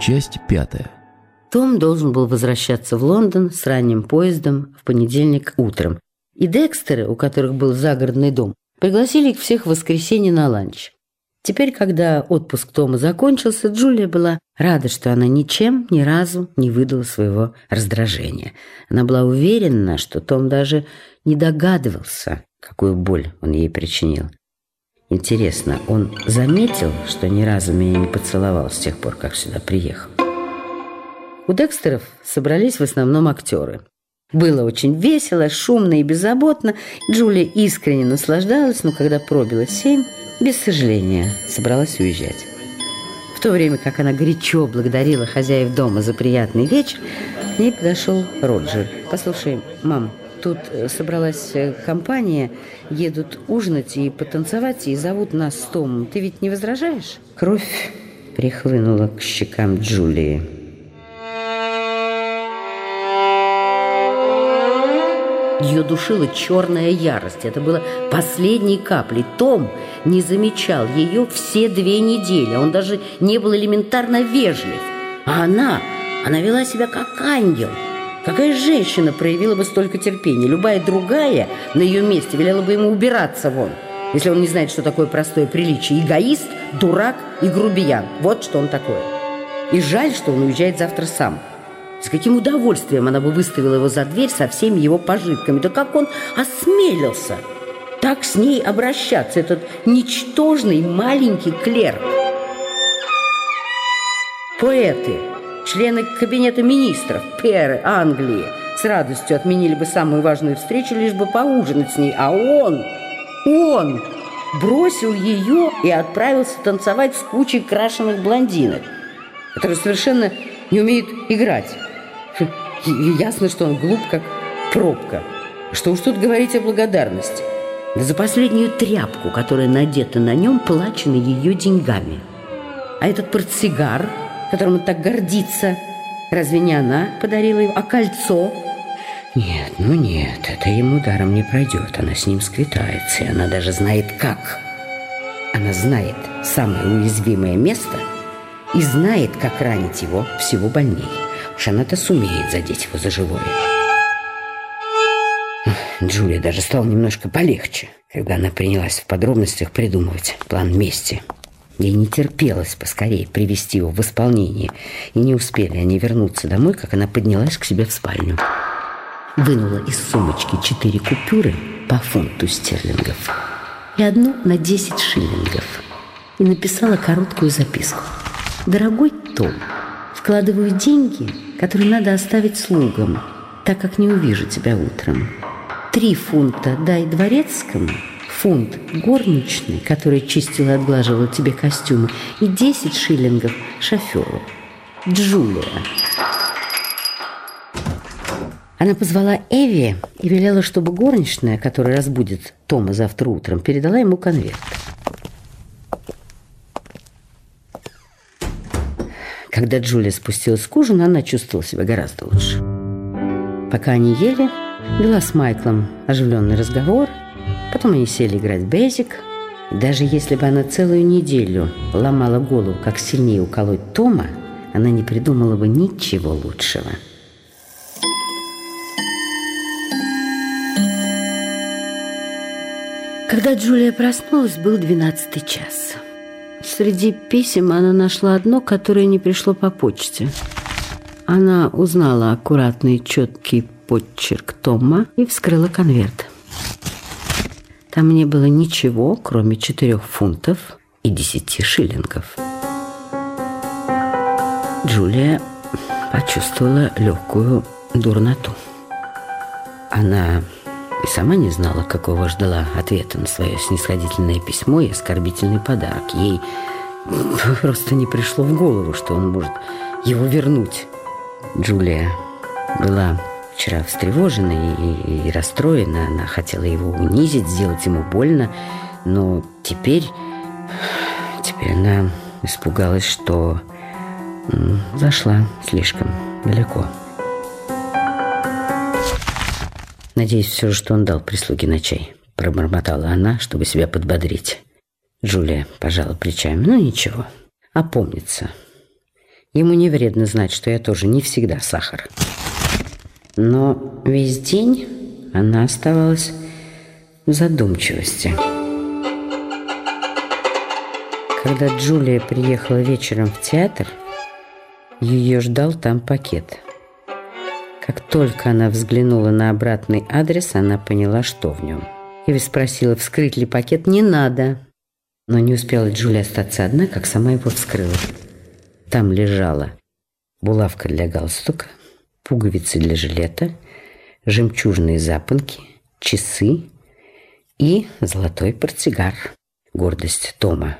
Часть пятая. Том должен был возвращаться в Лондон с ранним поездом в понедельник утром. И Декстеры, у которых был загородный дом, пригласили их всех в воскресенье на ланч. Теперь, когда отпуск Тома закончился, Джулия была рада, что она ничем ни разу не выдала своего раздражения. Она была уверена, что Том даже не догадывался, какую боль он ей причинил. Интересно, он заметил, что ни разу меня не поцеловал с тех пор, как сюда приехал? У Декстеров собрались в основном актеры. Было очень весело, шумно и беззаботно. Джулия искренне наслаждалась, но когда пробило семь, без сожаления собралась уезжать. В то время как она горячо благодарила хозяев дома за приятный вечер, к ней подошел Роджер. «Послушай, мам, тут э, собралась э, компания, едут ужинать и потанцевать, и зовут нас с Томом. Ты ведь не возражаешь?» Кровь прихлынула к щекам Джулии. Ее душила черная ярость. Это было последней каплей. Том не замечал ее все две недели. Он даже не был элементарно вежлив. А она, она вела себя как ангел. Какая женщина проявила бы столько терпения? Любая другая на ее месте велела бы ему убираться вон. Если он не знает, что такое простое приличие. Эгоист, дурак и грубиян. Вот что он такое. И жаль, что он уезжает завтра сам. С каким удовольствием она бы выставила его за дверь со всеми его пожитками. Да как он осмелился так с ней обращаться, этот ничтожный маленький клерк. Поэты, члены кабинета министров, перы Англии с радостью отменили бы самую важную встречу, лишь бы поужинать с ней. А он, он бросил ее и отправился танцевать с кучей крашеных блондинок, которые совершенно не умеют играть. И ясно, что он глуп, как пробка. Что уж тут говорить о благодарности. Да за последнюю тряпку, которая надета на нем, плачены ее деньгами. А этот портсигар, которым он так гордится, разве не она подарила его? А кольцо? Нет, ну нет, это ему даром не пройдет. Она с ним сквитается, и она даже знает как. Она знает самое уязвимое место и знает, как ранить его всего больней. Уж она-то сумеет задеть его за живое. Джулия даже стало немножко полегче, когда она принялась в подробностях придумывать план мести. Ей не терпелось поскорее привести его в исполнение, и не успели они вернуться домой, как она поднялась к себе в спальню. Вынула из сумочки четыре купюры по фунту стерлингов и одну на десять шиллингов и написала короткую записку. «Дорогой Том, Вкладываю деньги, которые надо оставить слугам, так как не увижу тебя утром. Три фунта дай дворецкому, фунт горничной, которая чистила и отглаживала тебе костюмы, и десять шиллингов шоферу. Джулия. Она позвала Эви и велела, чтобы горничная, которая разбудит Тома завтра утром, передала ему конверт. Когда Джулия спустилась к ужину, она чувствовала себя гораздо лучше. Пока они ели, вела с Майклом оживленный разговор, потом они сели играть бейзик. Даже если бы она целую неделю ломала голову, как сильнее уколоть Тома, она не придумала бы ничего лучшего. Когда Джулия проснулась, был двенадцатый час. Среди писем она нашла одно, которое не пришло по почте. Она узнала аккуратный четкий подчерк Тома и вскрыла конверт. Там не было ничего, кроме четырех фунтов и десяти шиллингов. Джулия почувствовала легкую дурноту. Она и сама не знала, какого ждала ответа на свое снисходительное письмо и оскорбительный подарок. Ей просто не пришло в голову, что он может его вернуть. Джулия была вчера встревожена и, и расстроена. Она хотела его унизить, сделать ему больно. Но теперь, теперь она испугалась, что зашла слишком далеко. Надеюсь все же, что он дал прислуге на чай. Пробормотала она, чтобы себя подбодрить. Джулия пожала плечами. Ну, ничего. Опомнится. Ему не вредно знать, что я тоже не всегда сахар. Но весь день она оставалась в задумчивости. Когда Джулия приехала вечером в театр, ее ждал там пакет. Как только она взглянула на обратный адрес, она поняла, что в нем. Иви спросила, вскрыть ли пакет. «Не надо». Но не успела Джулия остаться одна, как сама его вскрыла. Там лежала булавка для галстука, пуговицы для жилета, жемчужные запонки, часы и золотой портсигар. Гордость Тома